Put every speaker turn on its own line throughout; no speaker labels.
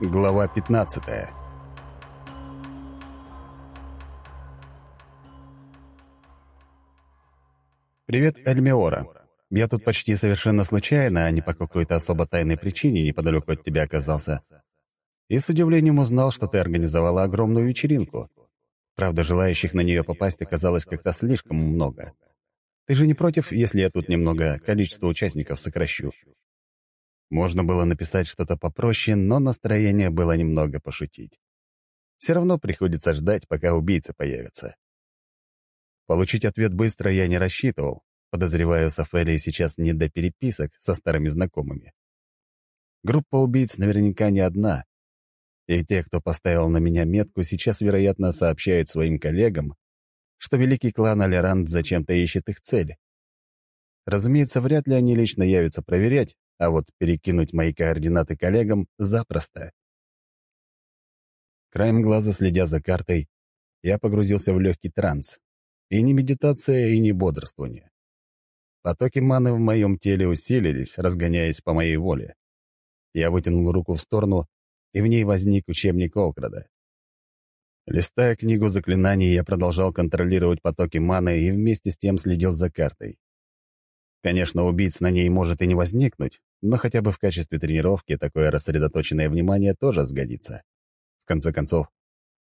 Глава 15 «Привет, Эльмиора. Я тут почти совершенно случайно, а не по какой-то особо тайной причине неподалеку от тебя оказался. И с удивлением узнал, что ты организовала огромную вечеринку. Правда, желающих на нее попасть оказалось как-то слишком много. Ты же не против, если я тут немного количество участников сокращу?» Можно было написать что-то попроще, но настроение было немного пошутить. Все равно приходится ждать, пока убийца появится. Получить ответ быстро я не рассчитывал. Подозреваю, Сафелии сейчас не до переписок со старыми знакомыми. Группа убийц наверняка не одна. И те, кто поставил на меня метку, сейчас, вероятно, сообщают своим коллегам, что великий клан Алерант зачем-то ищет их цель. Разумеется, вряд ли они лично явятся проверять, а вот перекинуть мои координаты коллегам запросто. Краем глаза, следя за картой, я погрузился в легкий транс. И не медитация, и не бодрствование. Потоки маны в моем теле усилились, разгоняясь по моей воле. Я вытянул руку в сторону, и в ней возник учебник Олкрада. Листая книгу заклинаний, я продолжал контролировать потоки маны и вместе с тем следил за картой. Конечно, убийц на ней может и не возникнуть, но хотя бы в качестве тренировки такое рассредоточенное внимание тоже сгодится. В конце концов,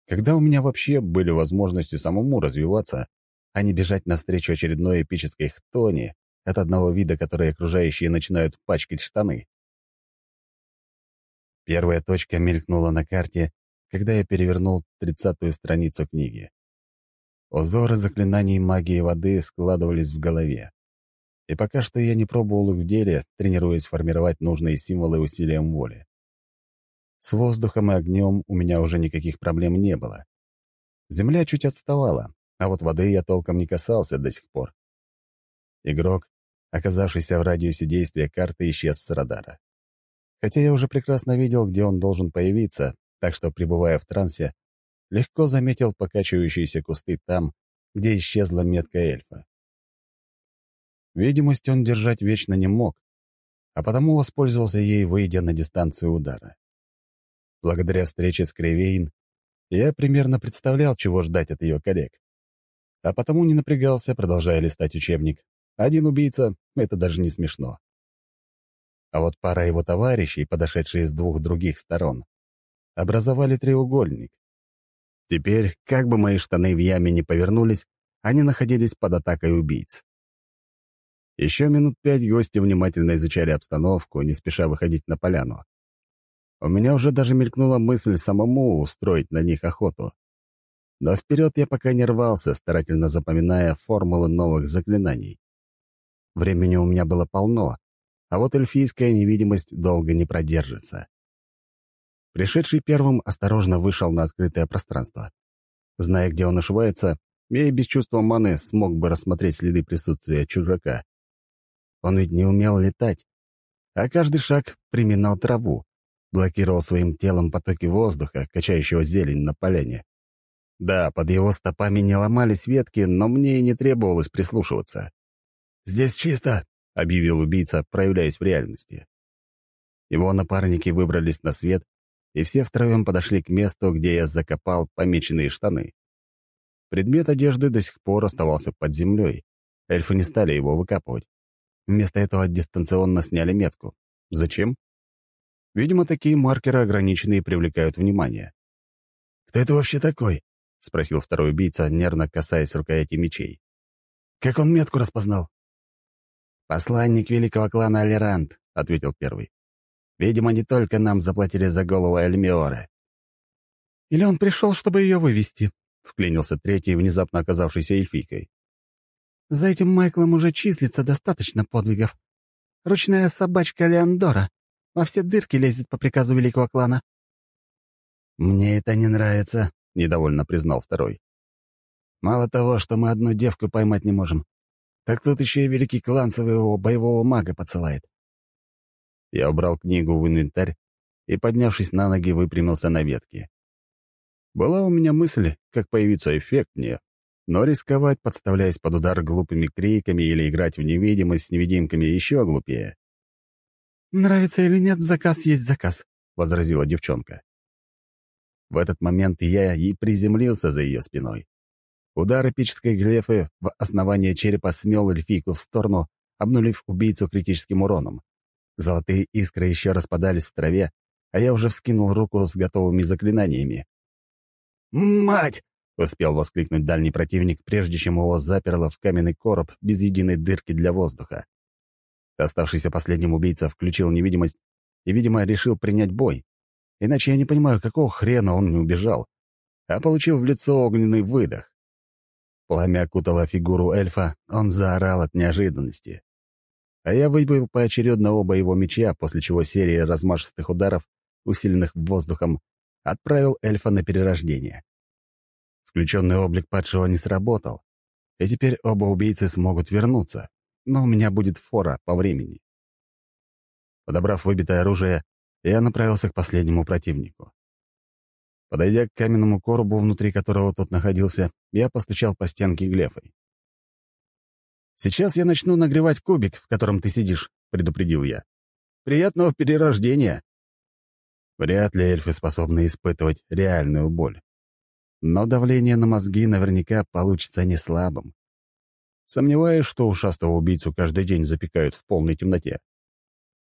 когда у меня вообще были возможности самому развиваться, а не бежать навстречу очередной эпической хтони от одного вида, который окружающие начинают пачкать штаны? Первая точка мелькнула на карте, когда я перевернул тридцатую страницу книги. Узоры заклинаний магии воды складывались в голове. И пока что я не пробовал их в деле, тренируясь формировать нужные символы усилием воли. С воздухом и огнем у меня уже никаких проблем не было. Земля чуть отставала, а вот воды я толком не касался до сих пор. Игрок, оказавшийся в радиусе действия карты, исчез с радара. Хотя я уже прекрасно видел, где он должен появиться, так что, пребывая в трансе, легко заметил покачивающиеся кусты там, где исчезла метка эльфа. Видимость он держать вечно не мог, а потому воспользовался ей, выйдя на дистанцию удара. Благодаря встрече с Кривейн я примерно представлял, чего ждать от ее коллег. А потому не напрягался, продолжая листать учебник. Один убийца — это даже не смешно. А вот пара его товарищей, подошедшие с двух других сторон, образовали треугольник. Теперь, как бы мои штаны в яме не повернулись, они находились под атакой убийц. Еще минут пять гости внимательно изучали обстановку, не спеша выходить на поляну. У меня уже даже мелькнула мысль самому устроить на них охоту. Но вперед я пока не рвался, старательно запоминая формулы новых заклинаний. Времени у меня было полно, а вот эльфийская невидимость долго не продержится. Пришедший первым осторожно вышел на открытое пространство. Зная, где он ошивается, я и без чувства маны смог бы рассмотреть следы присутствия чужака. Он ведь не умел летать, а каждый шаг приминал траву, блокировал своим телом потоки воздуха, качающего зелень на поляне. Да, под его стопами не ломались ветки, но мне и не требовалось прислушиваться. «Здесь чисто», — объявил убийца, проявляясь в реальности. Его напарники выбрались на свет, и все втроем подошли к месту, где я закопал помеченные штаны. Предмет одежды до сих пор оставался под землей. Эльфы не стали его выкапывать. Вместо этого дистанционно сняли метку. Зачем? Видимо, такие маркеры ограниченные привлекают внимание. «Кто это вообще такой?» — спросил второй убийца, нервно касаясь рукояти мечей. «Как он метку распознал?» «Посланник великого клана Алерант», — ответил первый. «Видимо, не только нам заплатили за голову Эльмиоры».
«Или он пришел, чтобы ее вывести», — вклинился третий, внезапно оказавшийся эльфийкой. За этим Майклом уже числится достаточно подвигов. Ручная собачка Леандора во все дырки лезет по приказу великого клана».
«Мне это не нравится», — недовольно признал второй. «Мало того, что мы одну девку поймать не можем, так тут еще и великий клан своего боевого мага подсылает». Я убрал книгу в инвентарь и, поднявшись на ноги, выпрямился на ветке. Была у меня мысль, как появиться эффектнее, но рисковать, подставляясь под удар глупыми криками или играть в невидимость с невидимками, еще глупее.
«Нравится или нет, заказ есть заказ», —
возразила девчонка. В этот момент я и приземлился за ее спиной. Удар эпической глефы в основание черепа смел эльфийку в сторону, обнулив убийцу критическим уроном. Золотые искры еще распадались в траве, а я уже вскинул руку с готовыми заклинаниями.
«Мать!»
— успел воскликнуть дальний противник, прежде чем его заперло в каменный короб без единой дырки для воздуха. Оставшийся последним убийца включил невидимость и, видимо, решил принять бой. Иначе я не понимаю, какого хрена он не убежал, а получил в лицо огненный выдох. Пламя окутало фигуру эльфа, он заорал от неожиданности. А я выбил поочередно оба его меча, после чего серия размашистых ударов, усиленных воздухом, отправил эльфа на перерождение. Включенный облик падшего не сработал, и теперь оба убийцы смогут вернуться, но у меня будет фора по времени. Подобрав выбитое оружие, я направился к последнему противнику. Подойдя к каменному коробу, внутри которого тот находился, я постучал по стенке глефой. «Сейчас я начну нагревать кубик, в котором ты сидишь», — предупредил я. «Приятного перерождения!» Вряд ли эльфы способны испытывать реальную боль. Но давление на мозги наверняка получится не слабым. Сомневаюсь, что ушастого убийцу каждый день запекают в полной темноте.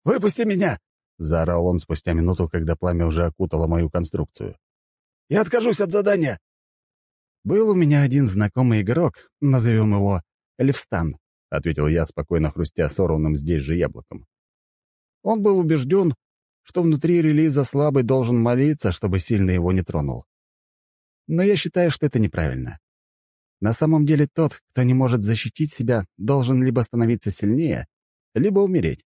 «Выпусти меня!»
— заорал он спустя минуту, когда пламя уже окутало мою конструкцию.
Я откажусь от задания!»
«Был у меня один знакомый игрок, назовем его Эльфстан», — ответил я, спокойно хрустя сорванным здесь же яблоком. Он был убежден, что внутри релиза слабый должен молиться, чтобы сильно его не тронул. Но я считаю, что это неправильно. На самом деле тот, кто не может защитить себя, должен либо становиться сильнее, либо умереть.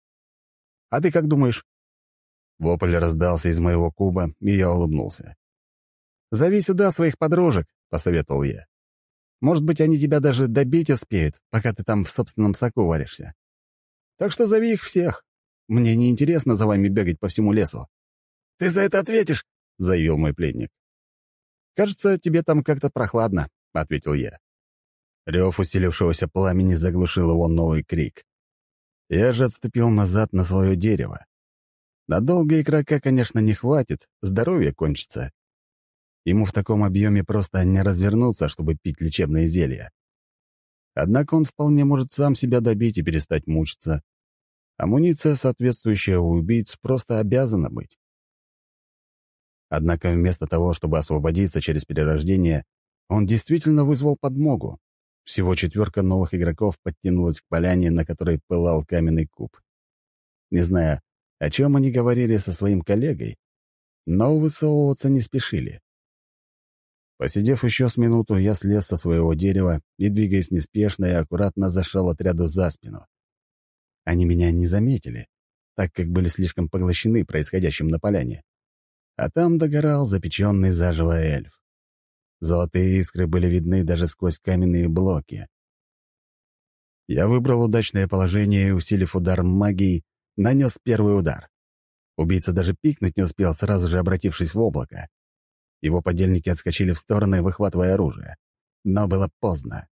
А ты как думаешь?» Вопль раздался из моего куба, и я улыбнулся. «Зови сюда своих подружек», — посоветовал я. «Может быть, они тебя даже добить успеют, пока ты там в собственном соку варишься. Так что зови их всех. Мне не интересно за вами бегать по всему лесу».
«Ты за это ответишь?»
— заявил мой пленник. «Кажется, тебе там как-то прохладно», — ответил я. Рев усилившегося пламени заглушил его новый крик. Я же отступил назад на свое дерево. Надолго игрока, конечно, не хватит, здоровье кончится. Ему в таком объеме просто не развернуться, чтобы пить лечебные зелья. Однако он вполне может сам себя добить и перестать мучиться. Амуниция, соответствующая у убийц, просто обязана быть. Однако вместо того, чтобы освободиться через перерождение, он действительно вызвал подмогу. Всего четверка новых игроков подтянулась к поляне, на которой пылал каменный куб. Не знаю, о чем они говорили со своим коллегой, но высовываться не спешили. Посидев еще с минуту, я слез со своего дерева и, двигаясь неспешно и аккуратно, зашел отряду за спину. Они меня не заметили, так как были слишком поглощены происходящим на поляне. А там догорал запеченный заживо эльф. Золотые искры были видны даже сквозь каменные блоки. Я выбрал удачное положение и, усилив удар магией, нанес первый удар. Убийца даже пикнуть не успел, сразу же обратившись в облако. Его подельники отскочили в стороны, выхватывая оружие. Но было поздно.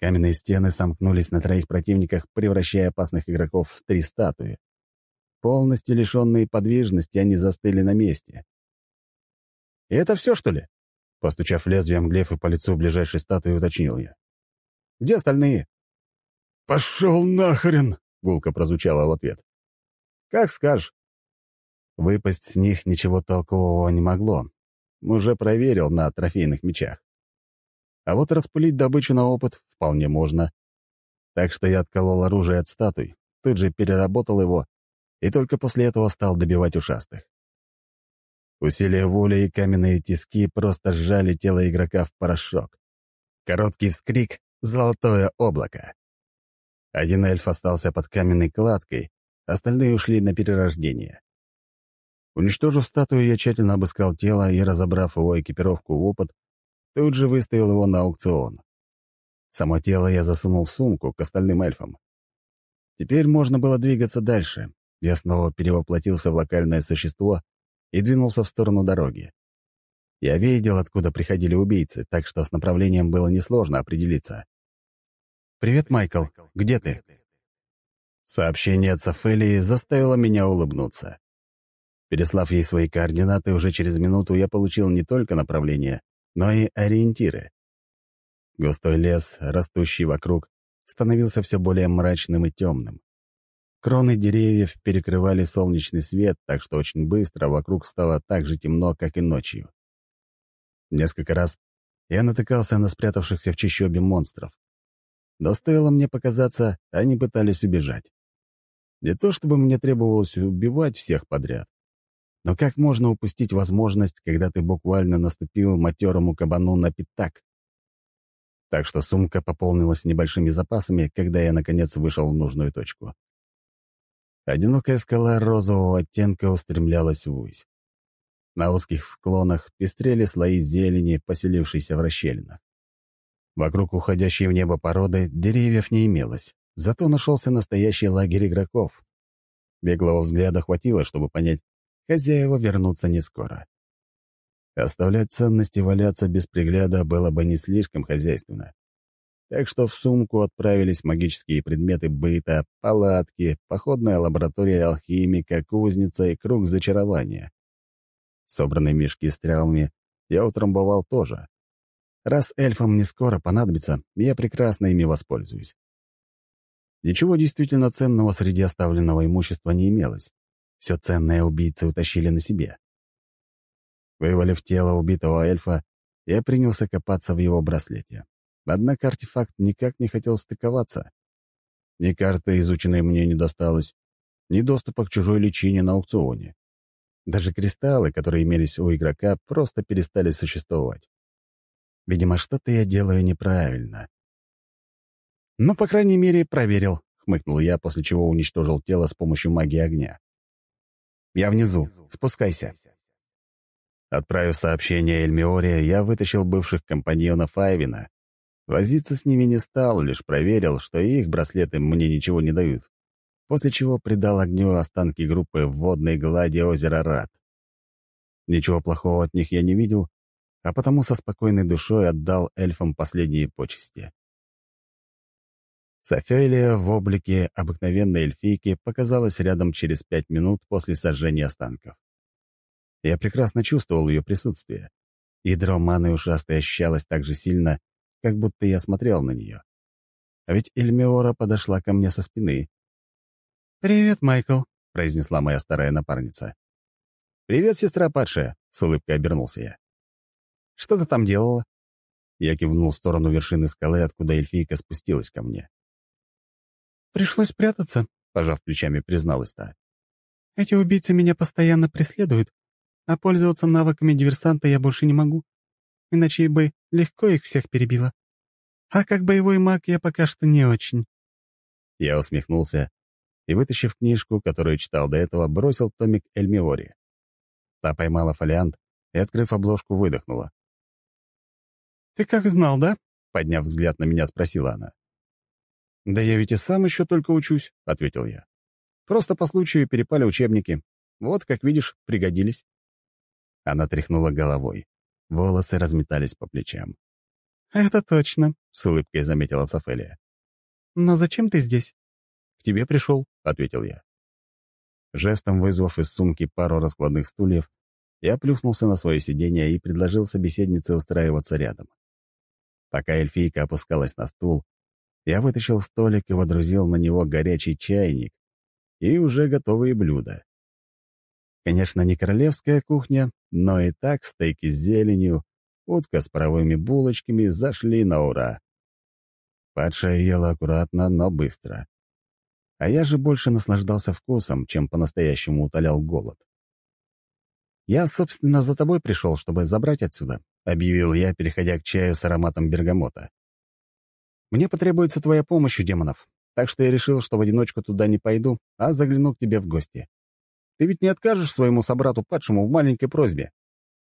Каменные стены сомкнулись на троих противниках, превращая опасных игроков в три статуи. Полностью лишенные подвижности, они застыли на месте. «И это все, что ли?» Постучав лезвием глефы по лицу ближайшей статуи, уточнил я. «Где остальные?»
«Пошел нахрен!» — гулко прозвучало в ответ.
«Как скажешь». Выпасть с них ничего толкового не могло, уже проверил на трофейных мечах. А вот распылить добычу на опыт вполне можно. Так что я отколол оружие от статуй, тут же переработал его и только после этого стал добивать ушастых. Усилие воли и каменные тиски просто сжали тело игрока в порошок. Короткий вскрик — золотое облако. Один эльф остался под каменной кладкой, остальные ушли на перерождение. Уничтожив статую, я тщательно обыскал тело и, разобрав его экипировку в опыт, тут же выставил его на аукцион. Само тело я засунул в сумку к остальным эльфам. Теперь можно было двигаться дальше. Я снова перевоплотился в локальное существо и двинулся в сторону дороги. Я видел, откуда приходили убийцы, так что с направлением было несложно определиться. «Привет, Майкл. Где ты?» Сообщение от Сафелии заставило меня улыбнуться. Переслав ей свои координаты, уже через минуту я получил не только направление, но и ориентиры. Густой лес, растущий вокруг, становился все более мрачным и темным. Кроны деревьев перекрывали солнечный свет, так что очень быстро вокруг стало так же темно, как и ночью. Несколько раз я натыкался на спрятавшихся в чащобе монстров. Но стоило мне показаться, они пытались убежать. Не то чтобы мне требовалось убивать всех подряд, но как можно упустить возможность, когда ты буквально наступил матерому кабану на пятак? Так что сумка пополнилась небольшими запасами, когда я, наконец, вышел в нужную точку. Одинокая скала розового оттенка устремлялась ввысь. На узких склонах пестрели слои зелени, поселившейся в расщелинах. Вокруг уходящей в небо породы деревьев не имелось, зато нашелся настоящий лагерь игроков. Беглого взгляда хватило, чтобы понять, хозяева вернутся не скоро. Оставлять ценности валяться без пригляда было бы не слишком хозяйственно. Так что в сумку отправились магические предметы быта, палатки, походная лаборатория алхимика, кузница и круг зачарования. Собранные мешки с травами я утрамбовал тоже. Раз эльфам не скоро понадобится, я прекрасно ими воспользуюсь. Ничего действительно ценного среди оставленного имущества не имелось. Все ценное убийцы утащили на себе. Вывалив тело убитого эльфа, я принялся копаться в его браслете. Однако артефакт никак не хотел стыковаться. Ни карты, изученной мне, не досталось, ни доступа к чужой личине на аукционе. Даже кристаллы, которые имелись у игрока, просто перестали существовать. Видимо, что-то я делаю неправильно. «Ну, по крайней мере, проверил», — хмыкнул я, после чего уничтожил тело с помощью магии огня. Я внизу. Спускайся». Отправив сообщение Эльмиоре, я вытащил бывших компаньонов Айвина. Возиться с ними не стал, лишь проверил, что их браслеты мне ничего не дают, после чего придал огню останки группы в водной глади озера Рат. Ничего плохого от них я не видел, а потому со спокойной душой отдал эльфам последние почести. Софелия в облике обыкновенной эльфийки показалась рядом через пять минут после сожжения останков. Я прекрасно чувствовал ее присутствие. Ядро маны ушастой ощущалось так же сильно, как будто я смотрел на нее. А ведь Эльмиора подошла ко мне со спины.
«Привет, Майкл», —
произнесла моя старая напарница. «Привет, сестра падшая», — с улыбкой обернулся я. «Что ты там делала?» Я кивнул в сторону вершины скалы, откуда эльфийка спустилась ко мне.
«Пришлось прятаться», —
пожав плечами, призналась та.
«Эти убийцы меня постоянно преследуют, а пользоваться навыками диверсанта я больше не могу, иначе бы легко их всех перебила. А как боевой маг я пока что не очень».
Я усмехнулся и, вытащив книжку, которую читал до этого, бросил томик Эльмиори. Та поймала фолиант и, открыв обложку, выдохнула.
«Ты как знал, да?»
— подняв взгляд на меня, спросила она. «Да я ведь и сам еще только учусь», — ответил я. «Просто по случаю перепали учебники. Вот, как видишь, пригодились». Она тряхнула головой. Волосы разметались по плечам.
«Это точно», —
с улыбкой заметила Софелия.
«Но зачем ты здесь?»
«К тебе пришел», — ответил я. Жестом вызвав из сумки пару раскладных стульев, я плюхнулся на свое сиденье и предложил собеседнице устраиваться рядом. Пока эльфийка опускалась на стул, я вытащил столик и водрузил на него горячий чайник и уже готовые блюда. Конечно, не королевская кухня, но и так стейки с зеленью, утка с паровыми булочками зашли на ура. Падшая ела аккуратно, но быстро. А я же больше наслаждался вкусом, чем по-настоящему утолял голод. «Я, собственно, за тобой пришел, чтобы забрать отсюда», — объявил я, переходя к чаю с ароматом бергамота. Мне потребуется твоя помощь у демонов, так что я решил, что в одиночку туда не пойду, а загляну к тебе в гости. Ты ведь не откажешь своему собрату-падшему в маленькой просьбе?»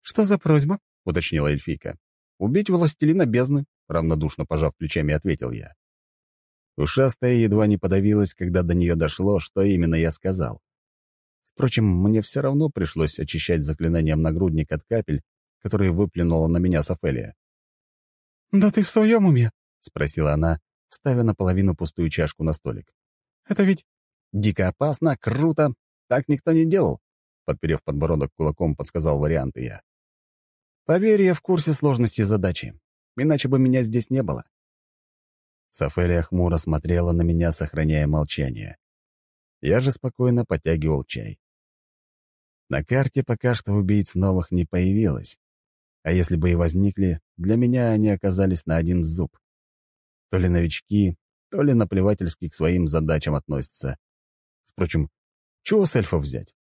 «Что за просьба?»
— уточнила эльфийка. «Убить властелина бездны», — равнодушно пожав плечами, ответил я. Ушастая едва не подавилась, когда до нее дошло, что именно я сказал. Впрочем, мне все равно пришлось очищать заклинанием нагрудник от капель, которые выплюнула на меня Софелия.
«Да ты в своем уме?»
— спросила она, ставя наполовину пустую чашку на столик.
«Это ведь...»
«Дико опасно, круто. Так никто не делал», — подперев подбородок кулаком, подсказал варианты я.
«Поверь, я в курсе сложности задачи. Иначе бы меня здесь не было».
Сафелия хмуро смотрела на меня, сохраняя молчание. Я же спокойно подтягивал чай. На карте пока что убийц новых не появилось. А если бы и возникли, для меня они оказались на один зуб. То ли новички, то ли наплевательски к своим задачам относятся. Впрочем, чего с эльфов взять?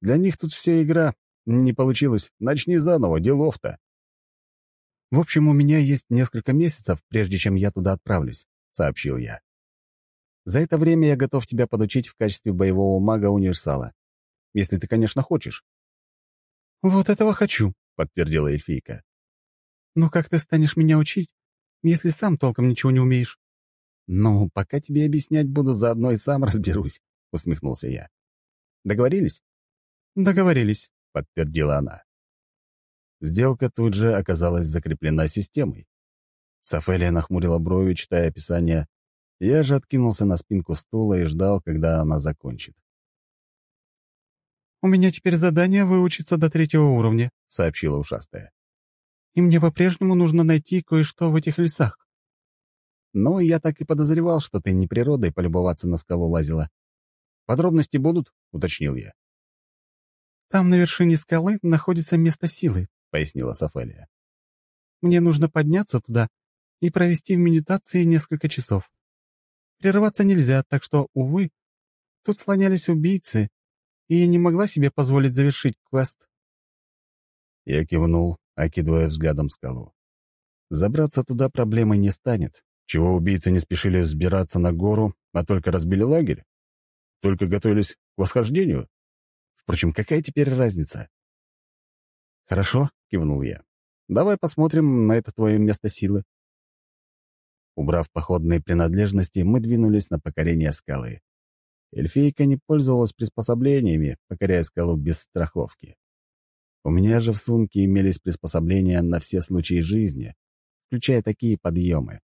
Для них тут все игра. Не получилось. Начни заново, делов-то. «В общем, у меня есть несколько месяцев, прежде чем я туда отправлюсь», — сообщил я. «За это время я готов тебя подучить в качестве боевого мага-универсала. Если ты, конечно, хочешь».
«Вот этого хочу», — подтвердила эльфийка. «Но как ты станешь меня учить, если сам толком ничего не умеешь?»
«Ну, пока тебе объяснять буду, заодно и сам разберусь», — усмехнулся я. «Договорились?»
«Договорились», —
подтвердила она. Сделка тут же оказалась закреплена системой. Сафелия нахмурила брови, читая описание. Я же откинулся на спинку стула и ждал, когда она закончит.
«У меня теперь задание выучиться до третьего уровня», — сообщила ушастая. «И мне по-прежнему нужно найти кое-что в этих лесах».
«Ну, я так и подозревал, что ты не природой полюбоваться на скалу лазила. Подробности будут?» — уточнил я.
«Там на вершине скалы находится место силы», — пояснила Сафелия. «Мне нужно подняться туда и провести в медитации несколько часов. Прерываться нельзя, так что, увы, тут слонялись убийцы, и я не могла себе позволить завершить квест».
Я кивнул, окидывая взглядом скалу. Забраться туда проблемой не станет. Чего убийцы не спешили взбираться на гору, а только разбили лагерь? Только готовились к восхождению? Впрочем, какая теперь разница?
«Хорошо», — кивнул я. «Давай посмотрим на это твое место силы».
Убрав походные принадлежности, мы двинулись на покорение скалы. Эльфийка не пользовалась приспособлениями, покоряя скалу без страховки. У меня же в сумке имелись приспособления на все случаи жизни, включая такие подъемы.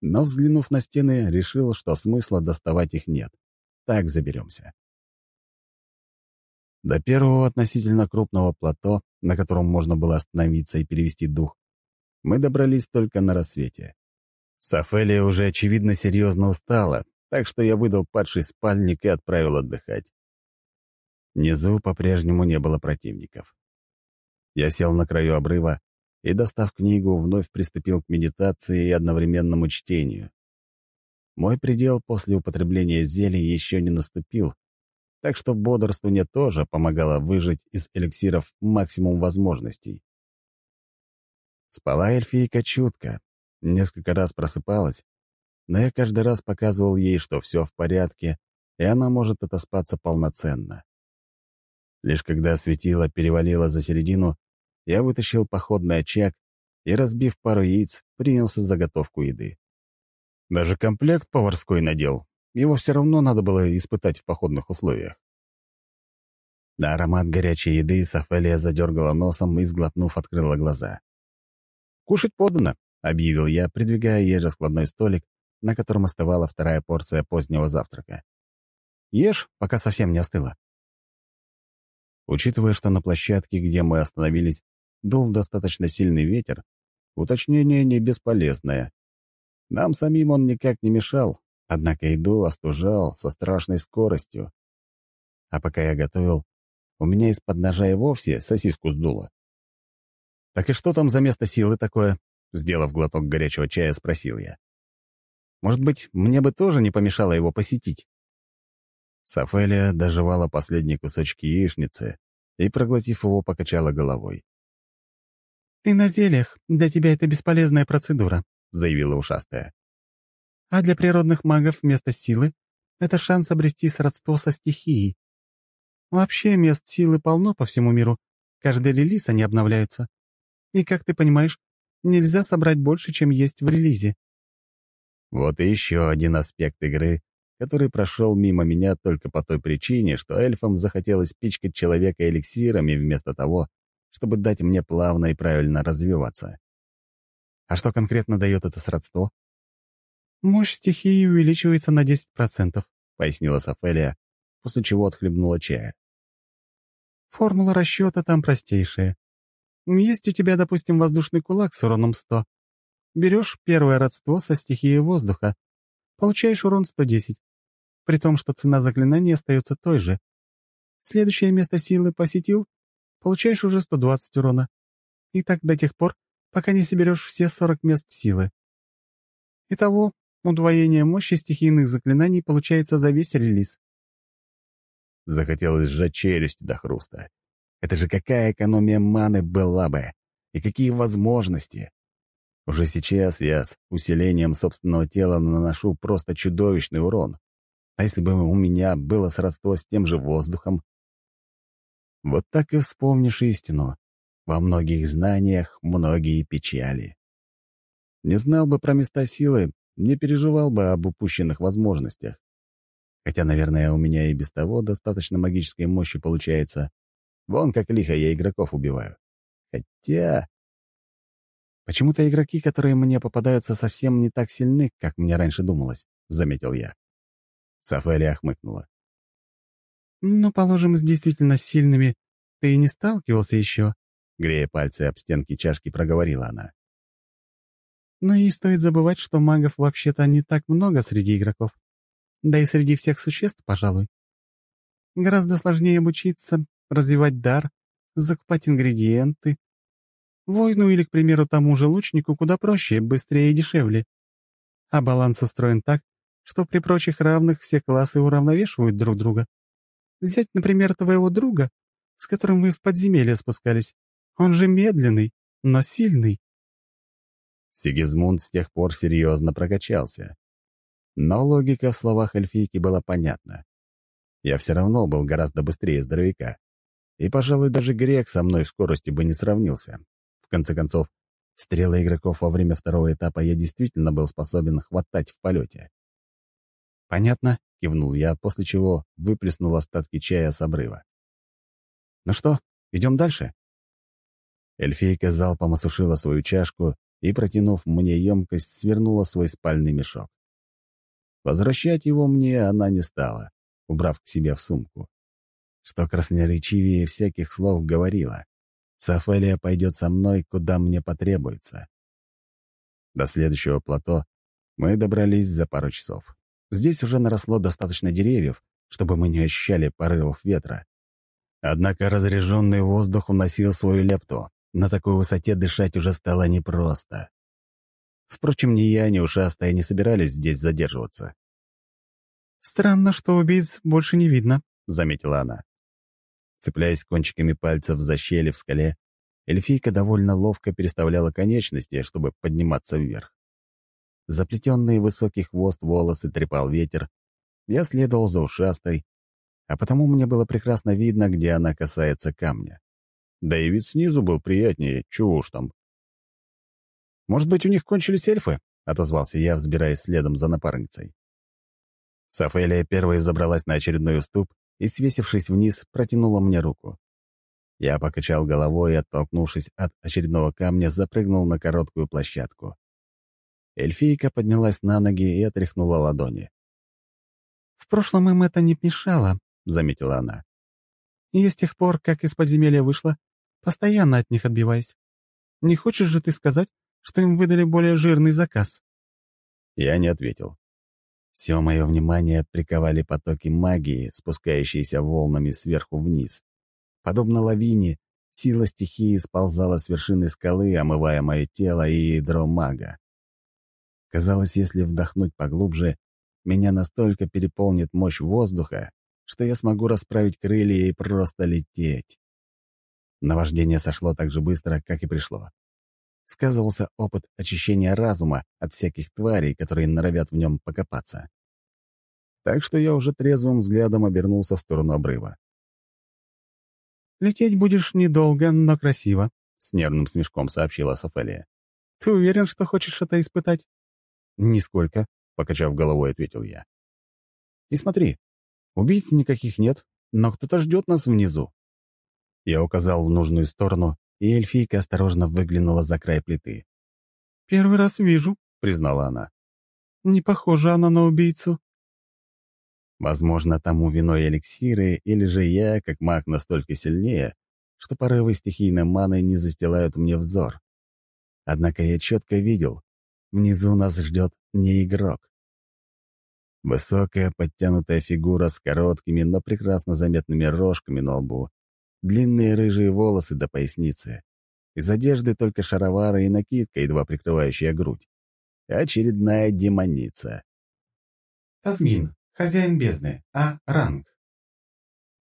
Но, взглянув на стены, решил, что смысла доставать их нет. Так заберемся. До первого относительно крупного плато, на котором можно было остановиться и перевести дух, мы добрались только на рассвете. Сафелия уже, очевидно, серьезно устала, так что я выдал падший спальник и отправил отдыхать. Внизу по-прежнему не было противников. Я сел на краю обрыва и, достав книгу, вновь приступил к медитации и одновременному чтению. Мой предел после употребления зелий еще не наступил, так что бодрствование тоже помогало выжить из эликсиров максимум возможностей. Спала эльфийка чутко, несколько раз просыпалась, но я каждый раз показывал ей, что все в порядке, и она может отоспаться полноценно. Лишь когда светило перевалило за середину, я вытащил походный очаг и, разбив пару яиц, принялся за готовку еды. Даже комплект поварской надел. Его все равно надо было испытать в походных условиях. На аромат горячей еды Сафелия задергала носом и, сглотнув, открыла глаза. «Кушать подано», — объявил я, придвигая ей раскладной столик, на котором остывала вторая порция позднего завтрака. «Ешь, пока совсем не остыла». Учитывая, что на площадке, где мы остановились, дул достаточно сильный ветер, уточнение не бесполезное. Нам самим он никак не мешал, однако еду остужал со страшной скоростью. А пока я готовил, у меня из-под ножа и вовсе сосиску сдуло. «Так и что там за место силы такое?» Сделав глоток горячего чая, спросил я. Может быть, мне бы тоже не помешало его посетить?» Сафелия доживала последний кусочек яичницы и, проглотив его, покачала головой.
«Ты на зельях, для тебя это бесполезная процедура», — заявила ушастая. «А для природных магов вместо силы — это шанс обрести сродство со стихией. Вообще мест силы полно по всему миру, каждый релиз они обновляются. И, как ты понимаешь, нельзя собрать больше, чем есть в релизе.
Вот и еще один аспект игры, который прошел мимо меня только по той причине, что эльфам захотелось пичкать человека эликсирами вместо того, чтобы дать мне плавно и правильно развиваться. А что конкретно дает это сродство?
«Мощь стихии увеличивается на 10%, —
пояснила Сафелия, после чего отхлебнула чая.
Формула расчета там простейшая. Есть у тебя, допустим, воздушный кулак с уроном 100. Берешь первое родство со стихией воздуха. Получаешь урон 110. При том, что цена заклинания остается той же. Следующее место силы посетил, получаешь уже 120 урона. И так до тех пор, пока не соберешь все 40 мест силы. Итого, удвоение мощи стихийных заклинаний получается за весь релиз.
Захотелось сжать челюсть до хруста. Это же какая экономия маны была бы! И какие возможности! Уже сейчас я с усилением собственного тела наношу просто чудовищный урон. А если бы у меня было сродство с тем же воздухом? Вот так и вспомнишь истину. Во многих знаниях многие печали. Не знал бы про места силы, не переживал бы об упущенных возможностях. Хотя, наверное, у меня и без того достаточно магической мощи получается. Вон как лихо я игроков убиваю. Хотя... Почему-то игроки, которые мне попадаются, совсем не так сильны, как мне раньше думалось, — заметил я. Сафелия хмыкнула.
«Ну, положим, с действительно сильными ты и не сталкивался еще», — грея пальцы об стенки чашки, проговорила она. «Но и стоит забывать, что магов вообще-то не так много среди игроков. Да и среди всех существ, пожалуй. Гораздо сложнее обучиться, развивать дар, закупать ингредиенты. Воину или, к примеру, тому же лучнику куда проще, быстрее и дешевле. А баланс устроен так, что при прочих равных все классы уравновешивают друг друга. Взять, например, твоего друга, с которым вы в подземелье спускались. Он же медленный, но сильный.
Сигизмунд с тех пор серьезно прокачался. Но логика в словах эльфийки была понятна. Я все равно был гораздо быстрее здоровяка. И, пожалуй, даже грек со мной в скорости бы не сравнился. В конце концов, стрелы игроков во время второго этапа я действительно был способен хватать в полете. «Понятно», — кивнул я, после чего выплеснул остатки чая с обрыва. «Ну что, идем дальше?» Эльфийка залпом осушила свою чашку и, протянув мне емкость, свернула свой спальный мешок. Возвращать его мне она не стала, убрав к себе в сумку. Что красноречивее всяких слов говорила. Сафелия пойдет со мной, куда мне потребуется. До следующего плато мы добрались за пару часов. Здесь уже наросло достаточно деревьев, чтобы мы не ощущали порывов ветра. Однако разряженный воздух уносил свою лепту. На такой высоте дышать уже стало непросто. Впрочем, ни я, ни ушастая не собирались здесь задерживаться.
«Странно, что убийц больше не видно», —
заметила она. Цепляясь кончиками пальцев за щели в скале, эльфийка довольно ловко переставляла конечности, чтобы подниматься вверх. Заплетенный высокий хвост волосы трепал ветер. Я следовал за ушастой, а потому мне было прекрасно видно, где она касается камня. Да и вид снизу был приятнее, чего уж там. «Может быть, у них кончились эльфы?» — отозвался я, взбираясь следом за напарницей. Сафелия первой взобралась на очередной уступ и, свесившись вниз, протянула мне руку. Я покачал головой и, оттолкнувшись от очередного камня, запрыгнул на короткую площадку. Эльфийка поднялась на ноги и отряхнула ладони.
«В прошлом им это не мешало», — заметила она. «И с тех пор, как из подземелья вышла, постоянно от них отбиваюсь. Не хочешь же ты сказать, что им выдали более жирный заказ?»
Я не ответил. Все мое внимание приковали потоки магии, спускающиеся волнами сверху вниз. Подобно лавине, сила стихии сползала с вершины скалы, омывая мое тело и ядро мага. Казалось, если вдохнуть поглубже, меня настолько переполнит мощь воздуха, что я смогу расправить крылья и просто лететь. Наваждение сошло так же быстро, как и пришло сказывался опыт очищения разума от всяких тварей, которые норовят в нем покопаться. Так что я уже трезвым взглядом обернулся в сторону обрыва.
«Лететь будешь недолго, но красиво», —
с нервным смешком сообщила Софелия.
«Ты уверен, что хочешь это испытать?»
«Нисколько», — покачав головой, ответил я. «И смотри, убийц никаких нет, но кто-то ждет нас внизу». Я указал в нужную сторону, и эльфийка осторожно выглянула за край плиты.
«Первый раз вижу», — признала она. «Не похожа она на убийцу».
Возможно, тому виной эликсиры, или же я, как маг, настолько сильнее, что порывы стихийной маны не застилают мне взор. Однако я четко видел, внизу нас ждет не игрок. Высокая, подтянутая фигура с короткими, но прекрасно заметными рожками на лбу, длинные рыжие волосы до поясницы. Из одежды только шаровары и накидка, едва прикрывающая грудь. Очередная демоница.
Тазмин, хозяин бездны, А. Ранг.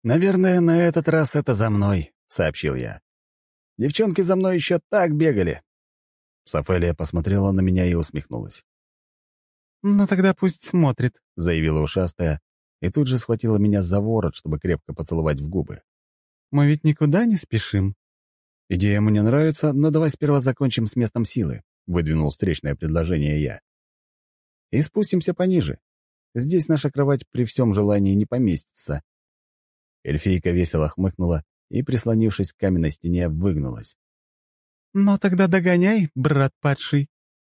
«Наверное, на этот раз это за мной», — сообщил я. «Девчонки за мной еще так бегали». Сафелия посмотрела на меня и усмехнулась.
«Ну тогда пусть смотрит», —
заявила ушастая, и тут же схватила меня за ворот, чтобы крепко поцеловать в губы.
«Мы ведь никуда не спешим».
«Идея мне нравится, но давай сперва закончим с местом силы», — выдвинул встречное предложение я. «И спустимся пониже. Здесь наша кровать при всем желании не поместится». Эльфийка весело хмыкнула и, прислонившись к каменной стене, выгнулась.
«Ну тогда догоняй, брат падший».